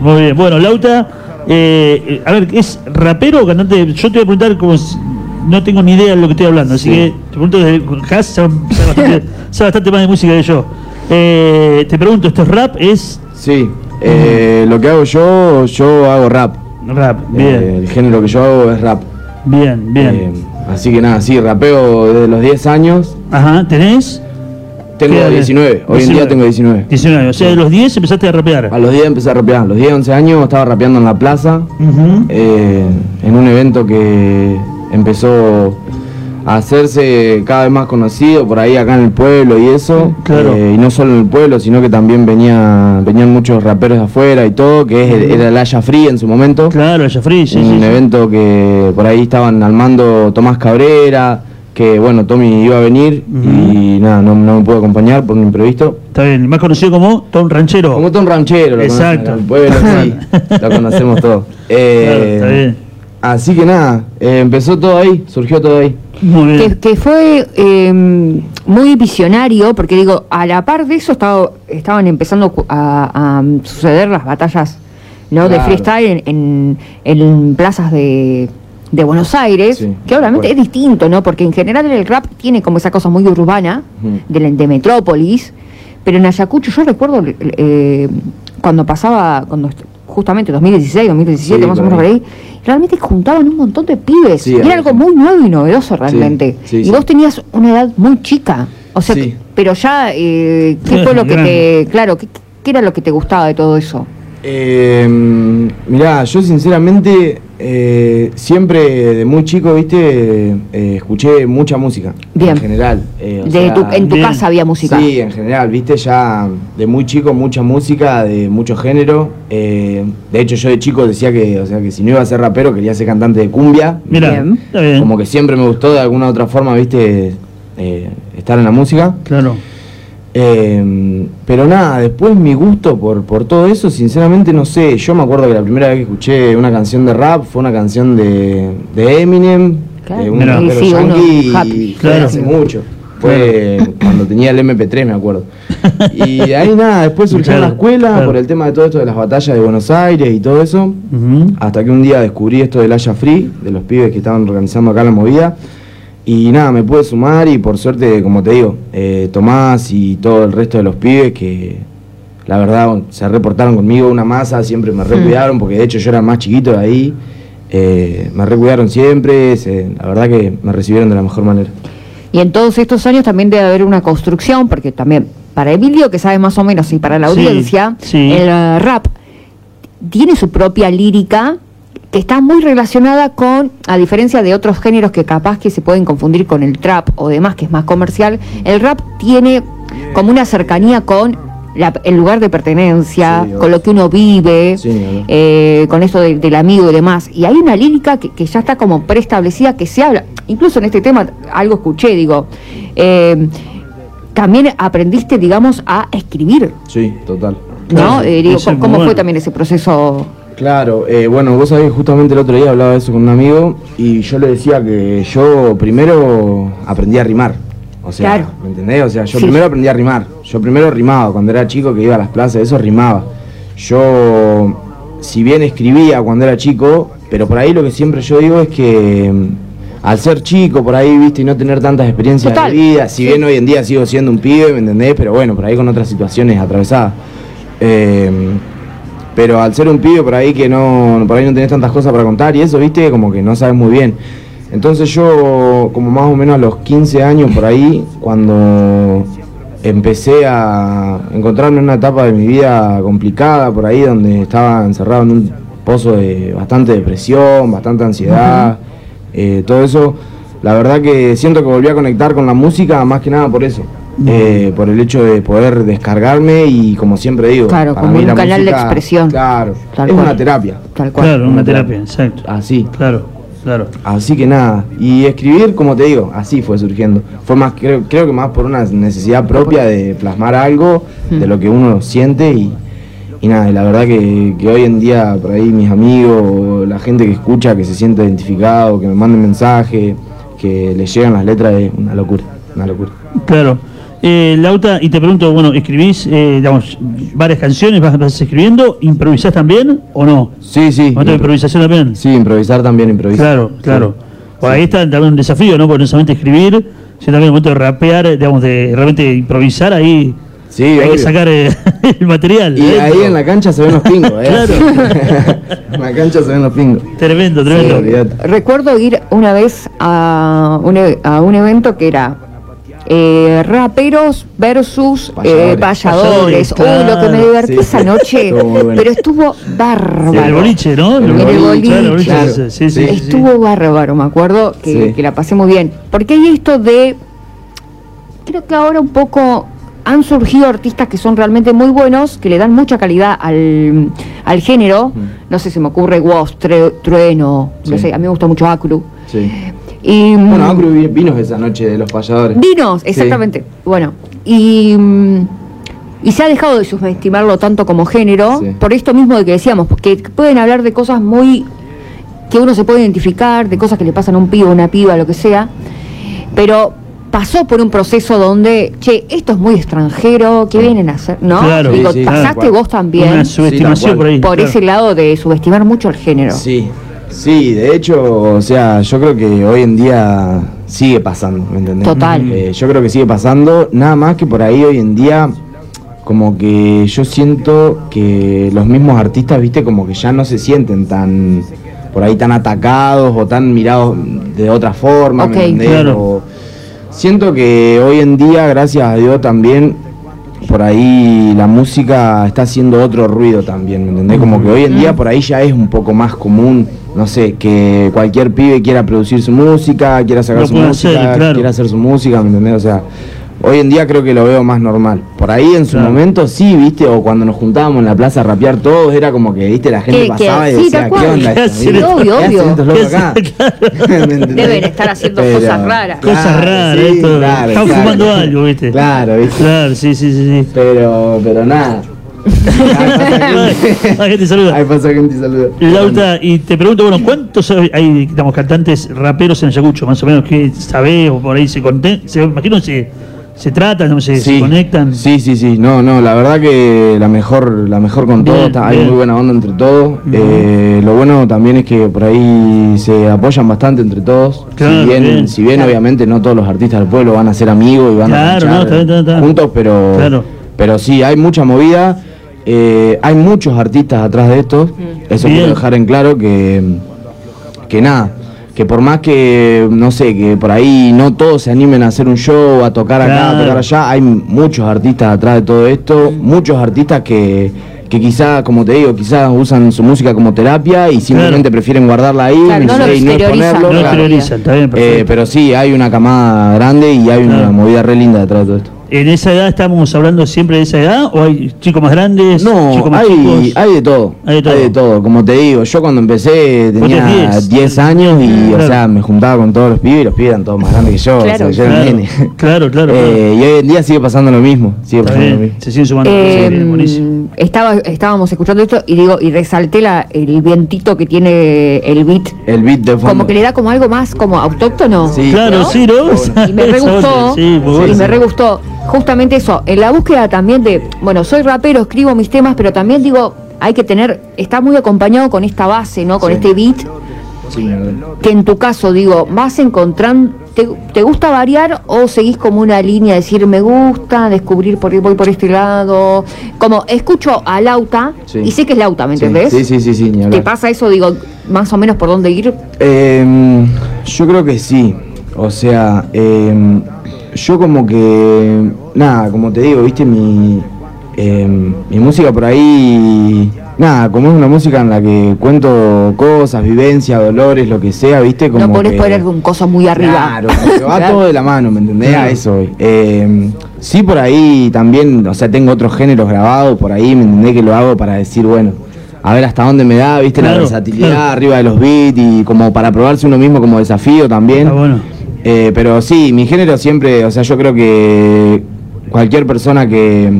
Muy bien. Bueno, Lauta, eh, eh, a ver, ¿es rapero o cantante? Yo te voy a preguntar como si- no tengo ni idea de lo que estoy hablando, así Sí. que te pregunto desde Has sabe, sabe bastante, sabe bastante más de música que yo. Eh, te pregunto, ¿esto es rap? ¿Es Sí, eh, lo que hago yo, yo hago rap. rap? Eh, Bien, el género que yo hago es rap. bien, bien. Eh, así que nada, sí, rapeo desde los 10 años. Ajá, ¿tenés? Tengo ¿Qué edad? 19, hoy en día tengo 19. 19, o sea, de los 10 empezaste a rapear. A los 10 empecé a rapear, a los 10, 11 años estaba rapeando en la plaza, eh, en un evento que empezó a hacerse cada vez más conocido por ahí acá en el pueblo y eso. Claro. Eh, y no solo en el pueblo, sino que también venía, venían muchos raperos de afuera y todo, que es el- era el Haya Free en su momento. Claro, el Jafri, sí, un sí, sí. evento que por ahí estaban al mando Tomás Cabrera, que bueno, Tommy iba a venir y nada, no, no me pudo acompañar por un imprevisto. Está bien, más conocido como Tom Ranchero. Como Tom Ranchero, lo Exacto. conocen en el pueblo, sí, lo conocemos todos. Eh, Claro, está bien. Así que nada, eh, empezó todo ahí, surgió todo ahí. Muy bien. que, que fue eh, muy visionario, porque digo, a la par de eso estaba, estaban empezando a, a suceder las batallas ¿no? de freestyle en, en- en plazas de, de Buenos Aires, Sí, que obviamente bueno. es distinto, ¿no? Porque en general el rap tiene como esa cosa muy urbana de, de Metrópolis, pero en Ayacucho yo recuerdo eh, cuando pasaba, cuando justamente 2016, 2017, Sí, más o menos por ahí. realmente juntaban un montón de pibes. Sí, y era algo sí. muy nuevo y novedoso realmente. sí, y vos tenías una edad muy chica. O sea, Sí. que- pero ya, eh, ¿qué fue lo que te. Claro, ¿qué, qué era lo que te gustaba de todo eso? Eh, mirá, yo sinceramente eh, siempre de muy chico, viste, eh, escuché mucha música. Bien. En general. eh, De sea, tu- en tu bien. casa había música. Sí, en general, viste, ya de muy chico mucha música, de mucho género. eh, de hecho, yo de chico decía que, o sea, que si no iba a ser rapero quería ser cantante de cumbia. Mira. Como que siempre me gustó de alguna otra forma, viste, eh, estar en la música. Claro. Eh, pero nada, después mi gusto por, por todo eso, sinceramente no sé. Yo me acuerdo que la primera vez que escuché una canción de rap fue una canción de, de Eminem, Claro. de un rapero Sí, uno yankee, happy. y fue Claro. hace mucho. Fue cuando tenía el MP3, me acuerdo. Y ahí nada, después surgió en la escuela claro. por el tema de todo esto de las batallas de Buenos Aires y todo eso. Hasta que un día descubrí esto del Haya Free, de los pibes que estaban organizando acá la movida. Y nada, me pude sumar y por suerte, como te digo, eh, Tomás y todo el resto de los pibes que la verdad se reportaron conmigo una masa, siempre me recuidaron, porque de hecho yo era más chiquito de ahí. eh, me recuidaron siempre, se- la verdad que me recibieron de la mejor manera. Y en todos estos años también debe haber una construcción, porque también para Emilio, que sabe más o menos, y para la audiencia, sí. el rap tiene su propia lírica que está muy relacionada con, a diferencia de otros géneros que capaz que se pueden confundir con el trap o demás, que es más comercial, el rap tiene como una cercanía con la- el lugar de pertenencia, Sí, con lo que uno vive, Sí, eh, con esto de- del amigo y demás. Y hay una lírica que, que ya está como preestablecida, que se habla, incluso en este tema algo escuché, digo, eh, también aprendiste, digamos, a escribir, Sí, total. ¿no? Eh, digo, eso ¿cómo, fue bueno. también ese proceso? Claro, eh, bueno, vos sabés justamente el otro día hablaba de eso con un amigo y yo le decía que yo primero aprendí a rimar. O sea, Claro. ¿me entendés? O sea, yo Sí. primero aprendí a rimar. Yo primero rimaba, cuando era chico que iba a las plazas, eso rimaba. Yo, si bien escribía cuando era chico, pero por ahí lo que siempre yo digo es que mm, al ser chico por ahí, viste, y no tener tantas experiencias Total. de vida, si Sí. bien hoy en día sigo siendo un pibe, ¿me entendés? Pero bueno, por ahí con otras situaciones atravesadas. Eh, pero al ser un pibe por ahí que no, por ahí no tenés tantas cosas para contar y eso, viste, como que no sabes muy bien. Entonces yo, como más o menos a los 15 años por ahí, cuando empecé a encontrarme en una etapa de mi vida complicada por ahí, donde estaba encerrado en un pozo de bastante depresión, bastante ansiedad, eh, todo eso, la verdad que siento que volví a conectar con la música más que nada por eso. Eh, por el hecho de poder descargarme y como siempre digo, Claro, para como mí un la canal de música- expresión. Claro, Tal es cual. una terapia. Tal cual. Claro, una terapia, exacto. Así. Claro, claro. Así que nada, y escribir, como te digo, así fue surgiendo. Fue más, creo, creo que más por una necesidad propia de plasmar algo, de lo que uno siente y, y nada, y la verdad que, que hoy en día por ahí mis amigos, la gente que escucha, que se siente identificado, que me manden mensajes, que les llegan las letras, es una locura, una locura. Claro. Eh, Lauta, y te pregunto, bueno, ¿escribís, eh, digamos, varias canciones, vas, vas escribiendo, improvisás también o no? Sí, sí. ¿Momento de improvisación también? Sí, improvisar también, improvisar. Claro, claro. Ahí está también un desafío, ¿no? Porque no solamente escribir, sino también el momento de rapear, digamos, de realmente improvisar, ahí. Sí, hay obvio. que sacar eh, el material. Y ¿eh? ahí en la cancha se ven los pingos, ¿eh? Claro. en la cancha se ven los pingos. Tremendo, tremendo. Recuerdo ir una vez a un, e- a un evento que era eh, raperos versus eh, Payadores. payadores. Uy, lo que me divertí Sí. esa noche, Estuvo muy bueno. pero estuvo bárbaro. En el boliche, ¿no? En el el boliche. Claro, el boliche, Claro. sí, sí, sí, sí. Estuvo bárbaro, me acuerdo que, Sí. que la pasé muy bien. Porque hay esto de. Creo que ahora un poco han surgido artistas que son realmente muy buenos, que le dan mucha calidad al, al género. No sé, se me ocurre Woz, Trueno, no sé, a mí me gusta mucho Acru. Sí. Y, mm, Bueno, Acru vi- vino esa noche de los payadores. Vinos, Sí. exactamente. Bueno, y, mm, y se ha dejado de subestimarlo tanto como género, Sí. por esto mismo de que decíamos, porque pueden hablar de cosas muy que uno se puede identificar, de cosas que le pasan a un pibe, una piba, lo que sea, pero pasó por un proceso donde, che, esto es muy extranjero, ¿qué vienen a hacer? ¿No? Claro. Digo, Sí, sí, pasaste vos también Una subestimación cual. por ahí. por claro. ese lado de subestimar mucho el género. Sí, sí, de hecho, o sea, yo creo que hoy en día sigue pasando, ¿me entendés? Total. Eh, yo creo que sigue pasando, nada más que por ahí hoy en día, como que yo siento que los mismos artistas, viste, como que ya no se sienten tan, por ahí tan atacados o tan mirados de otra forma. ¿me entendés? Claro. O- siento que hoy en día, gracias a Dios también, por ahí la música está haciendo otro ruido también, ¿me entendés? Como que hoy en día por ahí ya es un poco más común, no sé, que cualquier pibe quiera producir su música, quiera sacar Lo su música, hacer, claro. quiera hacer su música, ¿me entendés? O sea, hoy en día creo que lo veo más normal. Por ahí en su Claro. momento sí, viste, o cuando nos juntábamos en la plaza a rapear todos, era como que, viste, la gente que- pasaba y sí, decía, ¿qué onda ¿Qué esto? ¿Qué? Obvio, obvio. ¿Qué. Deben estar haciendo Pero- cosas raras. Cosas Claro, raras, sí, esto. claro, Están claro. fumando algo, ¿viste? Claro, viste. Claro, sí, sí, sí. sí. Pero, pero nada. Ay, gente, saluda. Ahí pasa gente y saluda. Lauta, y te pregunto, bueno, ¿cuántos hay, digamos, cantantes raperos en Ayacucho? Más o menos, ¿qué sabés? O por ahí se conten, se imagino se, se tratan, no sé, se conectan. Sí, sí, sí. No, no, la verdad que la mejor, la mejor con Bien, todo. está- hay bien. muy buena onda entre todos. Eh, lo bueno también es que por ahí se apoyan bastante entre todos. Claro, si bien, bien. si bien obviamente no todos los artistas del pueblo van a ser amigos y van Claro, a no, está está está juntos, pero, Claro. pero sí, hay mucha movida. eh, hay muchos artistas atrás de esto. Eso Bien. quiero dejar en claro que, que nada. Que por más que, no sé, que por ahí no todos se animen a hacer un show, a tocar acá, a tocar allá, hay muchos artistas atrás de todo esto, muchos artistas que, que quizá, como te digo, quizás usan su música como terapia y simplemente prefieren guardarla ahí Claro, y no exponerlo, No claro. exteriorizan, está bien, Eh, pero sí, hay una camada grande y hay Claro. una movida re linda detrás de todo esto. ¿En esa edad estamos hablando siempre de esa edad? ¿O hay chicos más grandes? No, chicos más hay, chicos? hay de todo. Hay de todo. Como te digo, yo cuando empecé tenía tenés 10. 10 años y, Claro. o sea, me juntaba con todos los pibes y los pibes eran todos más grandes que yo. Claro. o sea, yo era un Claro, nene. claro, claro. Eh, y hoy en día sigue pasando lo mismo. Sigue Está pasando lo bien, mismo. se siguen sumando. Eh, Sí, estaba, estábamos escuchando esto y digo, y resalté la, el vientito que tiene el beat, El beat de fondo. como que le da como algo más como autóctono. Sí. Claro, ¿no? sí, ¿no? Y me re gustó, Sí, y me re gustó. Justamente eso, en la búsqueda también de, bueno, soy rapero, escribo mis temas, pero también digo, hay que tener, está muy acompañado con esta base, ¿no? Con Sí. este beat, Sí, que en tu caso, digo, vas encontrando, te, te gusta variar o seguís como una línea, decir, me gusta, descubrir por voy por este lado? Como escucho a Lauta, Sí. y sé que es Lauta, ¿me Sí, entendés? Sí, sí, sí, sí, ¿Te pasa eso, digo, más o menos por dónde ir? Eh, yo creo que sí. O sea, eh, yo como que, nada, como te digo, viste, mi, eh, mi música por ahí, nada, como es una música en la que cuento cosas, vivencias, dolores, lo que sea, viste, como no podés que- poner un coso muy arriba. Claro, va Claro. todo de la mano, ¿me entendés? A eso. Eh, sí, por ahí también, o sea, tengo otros géneros grabados por ahí, ¿me entendés? Que lo hago para decir, bueno, a ver hasta dónde me da, ¿viste? la versatilidad claro. arriba de los beats y como para probarse uno mismo como desafío también. Está bueno. Eh, pero sí, mi género siempre, o sea, yo creo que cualquier persona que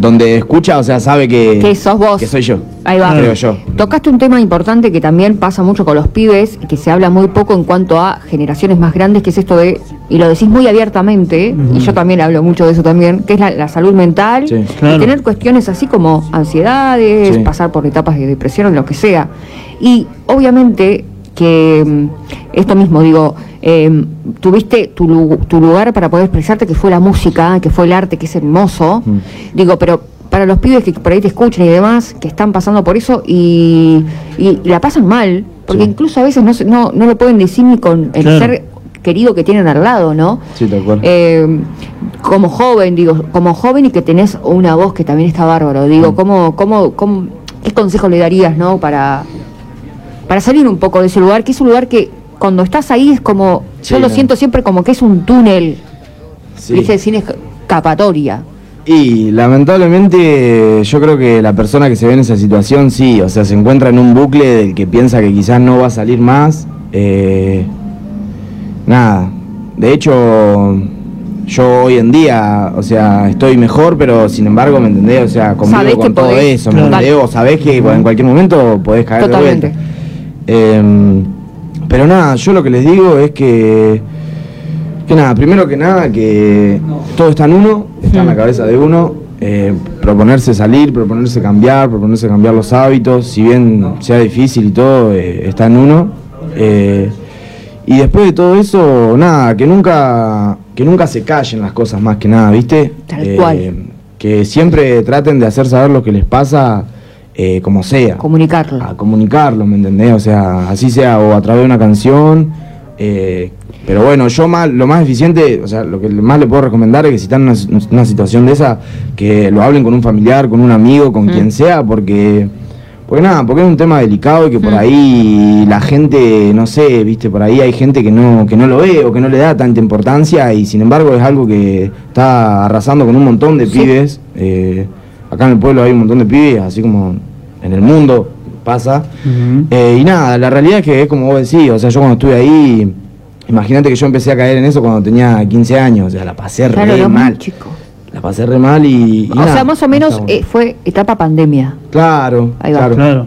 donde escucha, o sea, sabe que, Que sos vos. que soy yo. Ahí va. Creo yo. Tocaste un tema importante que también pasa mucho con los pibes, que se habla muy poco en cuanto a generaciones más grandes, que es esto de, y lo decís muy abiertamente, y yo también hablo mucho de eso también, que es la, la salud mental, Sí, claro. y tener cuestiones así como ansiedades, Sí. pasar por etapas de depresión o lo que sea. Y obviamente que mm, esto mismo, digo, eh, tuviste tu, lu- tu lugar para poder expresarte, que fue la música, que fue el arte, que es hermoso. Mm. Digo, pero para los pibes que por ahí te escuchan y demás, que están pasando por eso y, y la pasan mal, porque Sí. incluso a veces no, no, no lo pueden decir ni con el Claro. ser querido que tienen al lado, ¿no? Sí, tal cual. Eh, como joven, digo, como joven y que tenés una voz que también está bárbaro, digo, Mm. ¿cómo, cómo, cómo, ¿qué consejo le darías, no? Para, para salir un poco de ese lugar, que es un lugar que cuando estás ahí es como, yo lo no. siento siempre como que es un túnel, Sí. ¿viste? sin escapatoria. Y lamentablemente yo creo que la persona que se ve en esa situación sí, o sea, se encuentra en un bucle del que piensa que quizás no va a salir más. eh, nada, de hecho yo hoy en día, o sea, estoy mejor, pero sin embargo, ¿me entendés? O sea, convivo con todo podés- eso, ¿me entendés? O sabés que en cualquier momento podés caer Totalmente. de vuelta. Eh, pero nada, yo lo que les digo es que que nada, primero que nada, que todo está en uno, está en la Mm. cabeza de uno. eh, proponerse salir, proponerse cambiar, proponerse cambiar los hábitos, si bien sea difícil y todo, eh, está en uno. eh, y después de todo eso, nada, que nunca, que nunca se callen las cosas más que nada, ¿viste? Tal cual. Que siempre traten de hacer saber lo que les pasa, eh, como sea Comunicarlo. a comunicarlo, ¿me entendés? O sea, así sea o a través de una canción. eh, pero bueno, yo más, lo más eficiente, o sea, lo que más le puedo recomendar es que si están en una, una situación de esa, que lo hablen con un familiar, con un amigo, con Mm. quien sea, porque, porque nada, porque es un tema delicado y que por Mm. ahí la gente, no sé, viste, por ahí hay gente que no, que no lo ve o que no le da tanta importancia y sin embargo es algo que está arrasando con un montón de Sí. pibes. eh, acá en el pueblo hay un montón de pibes, así como en el mundo pasa. Eh, y nada, la realidad es que es como vos decís, o sea, yo cuando estuve ahí, imagínate que yo empecé a caer en eso cuando tenía 15 años, o sea, la pasé Claro, re mal. chico. La pasé re mal y... y O nada, sea, más o menos eh, fue etapa pandemia. Claro, Ahí va. claro. Claro.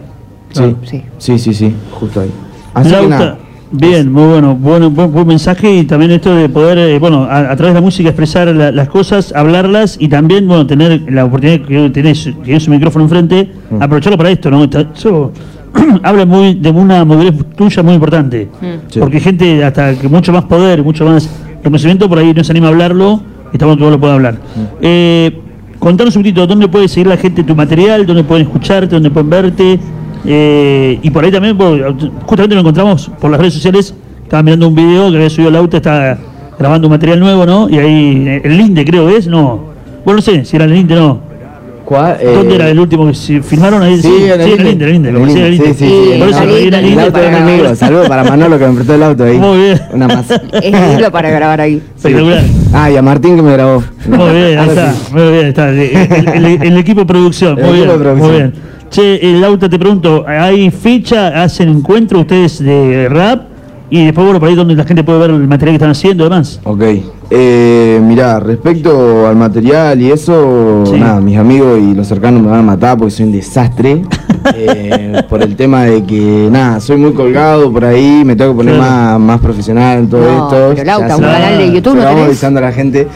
Sí. Sí. sí, sí, sí, justo ahí. Así que Lauta, nada. Bien, muy bueno, bueno, buen, buen mensaje y también esto de poder, eh, bueno, a, a través de la música expresar la- las cosas, hablarlas y también, bueno, tener la oportunidad que tenés, tienes un micrófono enfrente, Mm. aprovecharlo para esto, ¿no? Está- Eso habla muy de una madurez tuya muy importante, Mm. Sí. porque gente hasta que mucho más poder, mucho más reconocimiento, por ahí no se anima a hablarlo, y está bueno que vos lo puedas hablar. Eh, contanos un poquito, ¿dónde puede seguir la gente tu material? ¿Dónde pueden escucharte? ¿Dónde pueden verte? Eh, y por ahí también, justamente lo encontramos por las redes sociales. Estaba mirando un video que había subido Lauta, está grabando un material nuevo, ¿no? Y ahí, el Linde creo que es, no. Bueno, no sé si era el Linde o no. ¿Cuál? Eh, ¿Dónde era el último que se filmaron ahí? Sí, en el sí, Linde. el Linde, el Linde, En como el decía el Linde, sí, sí, el en auto de un para- amigo, saludos para Manolo que me prestó el auto ahí. Muy bien. Una más. Es lindo para grabar ahí. Espectacular. Ah, y a Martín que me grabó. Muy bien, ahí está, muy bien, está. El, el- el- el equipo de producción, muy bien, muy bien. Che, el Lauta te pregunto, ¿hay fecha, hacen encuentro ustedes de rap? Y después, bueno, por ahí donde la gente puede ver el material que están haciendo, además. Ok. Eh, mirá, respecto al material y eso, Sí. nada, mis amigos y los cercanos me van a matar porque soy un desastre. eh, por el tema de que, nada, soy muy colgado por ahí, me tengo que poner Claro. más, más profesional en todo No, esto. pero Lauta, un canal de YouTube no vamos avisando a la gente.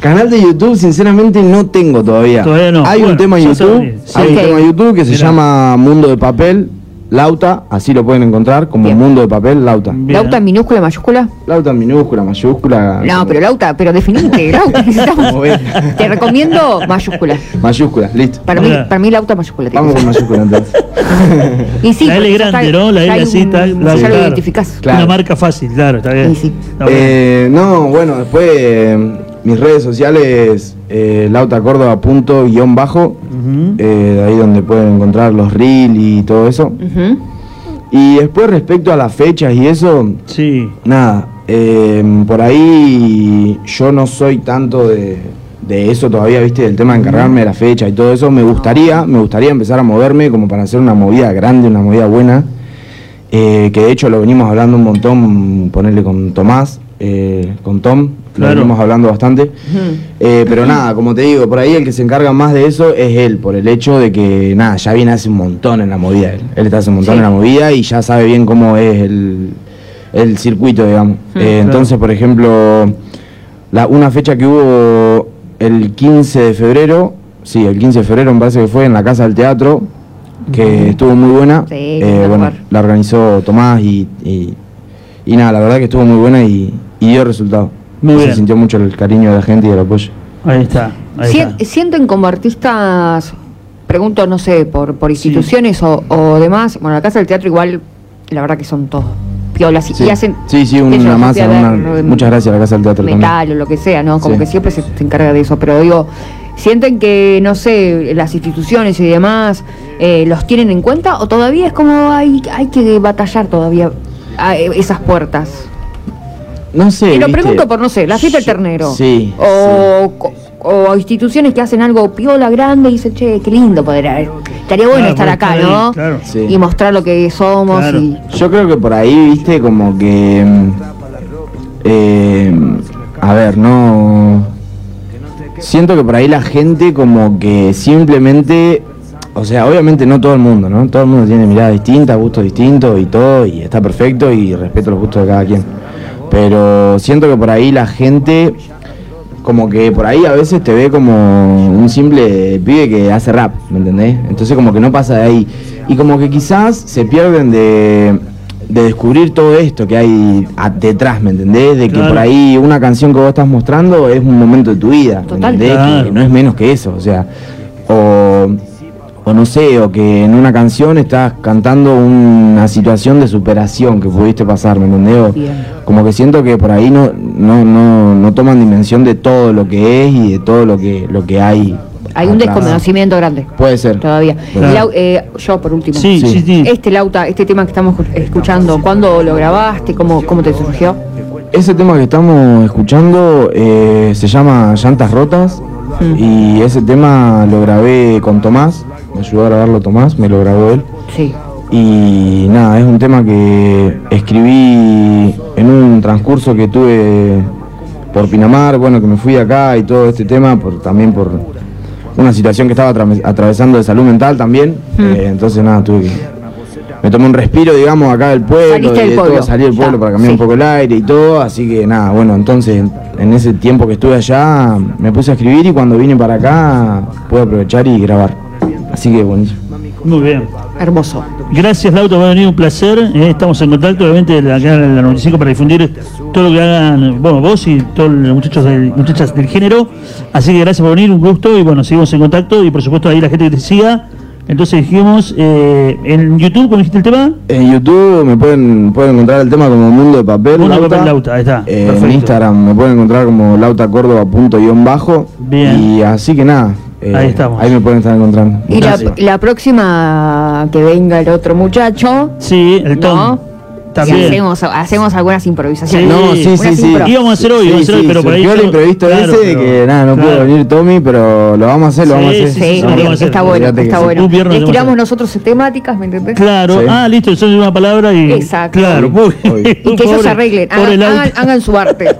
Canal de YouTube, sinceramente, no tengo todavía. Todavía no. Hay Bueno, un tema en YouTube, hay un tema en YouTube que se Mirá. llama Mundo de Papel, Lauta, así lo pueden encontrar, como Bien. Mundo de Papel, Lauta. Bien. ¿Lauta en minúscula, mayúscula? Lauta en minúscula, mayúscula. No, pero Lauta, pero definite, Lauta. Te recomiendo mayúscula. Mayúscula, listo. Para mí, para mí Lauta mayúscula. Vamos con mayúscula entonces. Y sí, La L grande, está- ¿no? La L así, un- está- ya claro. lo identificás. Claro. Una marca fácil, claro, está bien. Sí. Eh, no, bueno, después eh, mis redes sociales, eh, lautacórdoba.guión bajo, Ujú. eh, de ahí donde pueden encontrar los reels y todo eso. Y después respecto a las fechas y eso, Sí. nada, eh, por ahí yo no soy tanto de, de eso todavía, viste, del tema de encargarme de la fecha y todo eso. Me gustaría, me gustaría empezar a moverme como para hacer una movida grande, una movida buena. eh, que de hecho lo venimos hablando un montón, ponerle con Tomás, eh, con Tom, Claro. lo venimos hablando bastante. Eh, pero nada, como te digo, por ahí el que se encarga más de eso es él, por el hecho de que, nada, ya viene hace un montón en la movida. Él, él está hace un montón Sí. en la movida y ya sabe bien cómo es el, el circuito, digamos. Eh, Entonces, por ejemplo, la, una fecha que hubo el 15 de febrero, sí, el 15 de febrero me parece que fue en la Casa del Teatro, que estuvo muy buena. Sí, Eh, bueno, la organizó Tomás y, y, y nada, la verdad que estuvo muy buena y, y dio resultado. Muy Se bien. sintió mucho el cariño de la gente y el apoyo. Ahí está. Ahí Sien- está. ¿Sienten como artistas, pregunto, no sé, por, por instituciones o, o demás? Bueno, la Casa del Teatro igual, la verdad que son todos piolas y- Sí, y hacen... sí, sí, una masa. una- muchas gracias a la Casa del Teatro también. metal o lo que sea, ¿no? Como Sí. que siempre se, se encarga de eso, pero digo, ¿sienten que, no sé, las instituciones y demás eh, los tienen en cuenta o todavía es como hay, hay que batallar todavía a esas puertas? No sé. Y lo ¿viste? pregunto por, no sé, la fiesta del ternero. Sí. O, o instituciones que hacen algo piola grande y dicen, che, qué lindo poder haber. Estaría bueno Claro, estar acá, ahí, ¿no? claro. Sí. Y mostrar lo que somos Claro. y. Yo creo que por ahí, viste, como que. eh, a ver, no. Siento que por ahí la gente, como que simplemente. O sea, obviamente no todo el mundo, ¿no? Todo el mundo tiene miradas distintas, gustos distintos y todo, y está perfecto y respeto los gustos de cada quien. Pero siento que por ahí la gente como que por ahí a veces te ve como un simple pibe que hace rap, ¿me entendés? Entonces como que no pasa de ahí. Y como que quizás se pierden de, de descubrir todo esto que hay a- detrás, ¿me entendés? De que Claro. por ahí una canción que vos estás mostrando es un momento de tu vida, ¿me Total. entendés? Claro. Que no es menos que eso, o sea, o, o no sé, o que en una canción estás cantando una situación de superación que pudiste pasar, ¿me entendés? Como que siento que por ahí no, no, no, no toman dimensión de todo lo que es y de todo lo que, lo que hay. Hay un desconocimiento grande Puede ser. todavía. Claro. Lau- eh, yo, por último. Sí, sí, Sí. sí. Este Lauta, este tema que estamos escuchando, ¿cuándo lo grabaste? ¿Cómo, cómo te surgió? Ese tema que estamos escuchando eh, se llama Llantas Rotas Mm. y ese tema lo grabé con Tomás, me ayudó a grabarlo Tomás, me lo grabó él. Sí. Y nada, es un tema que escribí en un transcurso que tuve por Pinamar, bueno, que me fui acá y todo este tema, por, también por una situación que estaba atra- atravesando de salud mental también. Eh, entonces nada, tuve que... Me tomé un respiro, digamos, acá del pueblo, y de todo, pueblo. salí del pueblo Ya, para cambiar sí. un poco el aire y todo, así que nada, bueno, entonces en ese tiempo que estuve allá me puse a escribir y cuando vine para acá pude aprovechar y grabar. Así que buenísimo. Muy bien. Hermoso. Gracias, Lauto, por venir, un placer. Eh, estamos en contacto, obviamente, de acá en la 95 para difundir todo lo que hagan, bueno, vos y todos los muchachos del, muchachas del género. Así que gracias por venir, un gusto y bueno, seguimos en contacto y por supuesto ahí la gente que te siga. Entonces dijimos, eh, en YouTube, ¿cómo dijiste el tema? En YouTube me pueden, pueden encontrar el tema como Mundo de Papel. Mundo de Lauta. Papel Lauta, ahí está, Eh, en. Instagram me pueden encontrar como lautacórdoba.bajo. Bien. Y así que nada. Eh, Ahí estamos. Ahí me pueden estar encontrando. Y la, próxima que venga el otro muchacho, Sí, el Tom. ¿no? También. hacemos, hacemos algunas improvisaciones. Sí. No, sí, sí, sí. Íbamos a hacer hoy, íbamos a hacer hoy, pero por ahí surgió el yo- imprevisto claro, ese pero- que nada, no claro. pudo venir Tommy, pero lo vamos a hacer, lo Sí, vamos a hacer. sí, hacer. está bueno, está bueno. Les tiramos nosotros temáticas, ¿me entendés? Claro, ah, listo, eso es una palabra y. Exacto. Claro. Y que ellos arreglen, hagan, su arte.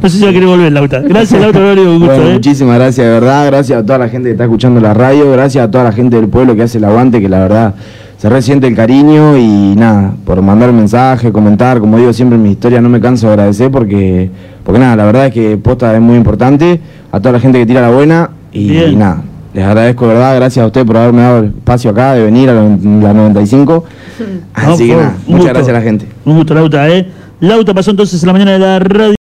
No sé si va a querer volver, Lauta. Gracias, Lauta, Horario, un gusto, Bueno, ¿eh? muchísimas gracias, de verdad. Gracias a toda la gente que está escuchando la radio. Gracias a toda la gente del pueblo que hace el aguante, que la verdad se resiente el cariño. Y nada, por mandar mensaje, comentar. Como digo siempre en mi historia, no me canso de agradecer porque, porque nada, la verdad es que posta es muy importante. A toda la gente que tira la buena. Y, nada, les agradezco, de verdad. Gracias a usted por haberme dado el espacio acá de venir a la, la 95. No, Así que nada, muchas gusto. gracias a la gente. Un gusto, Lauta, ¿eh? Lauta pasó entonces en la mañana de la radio.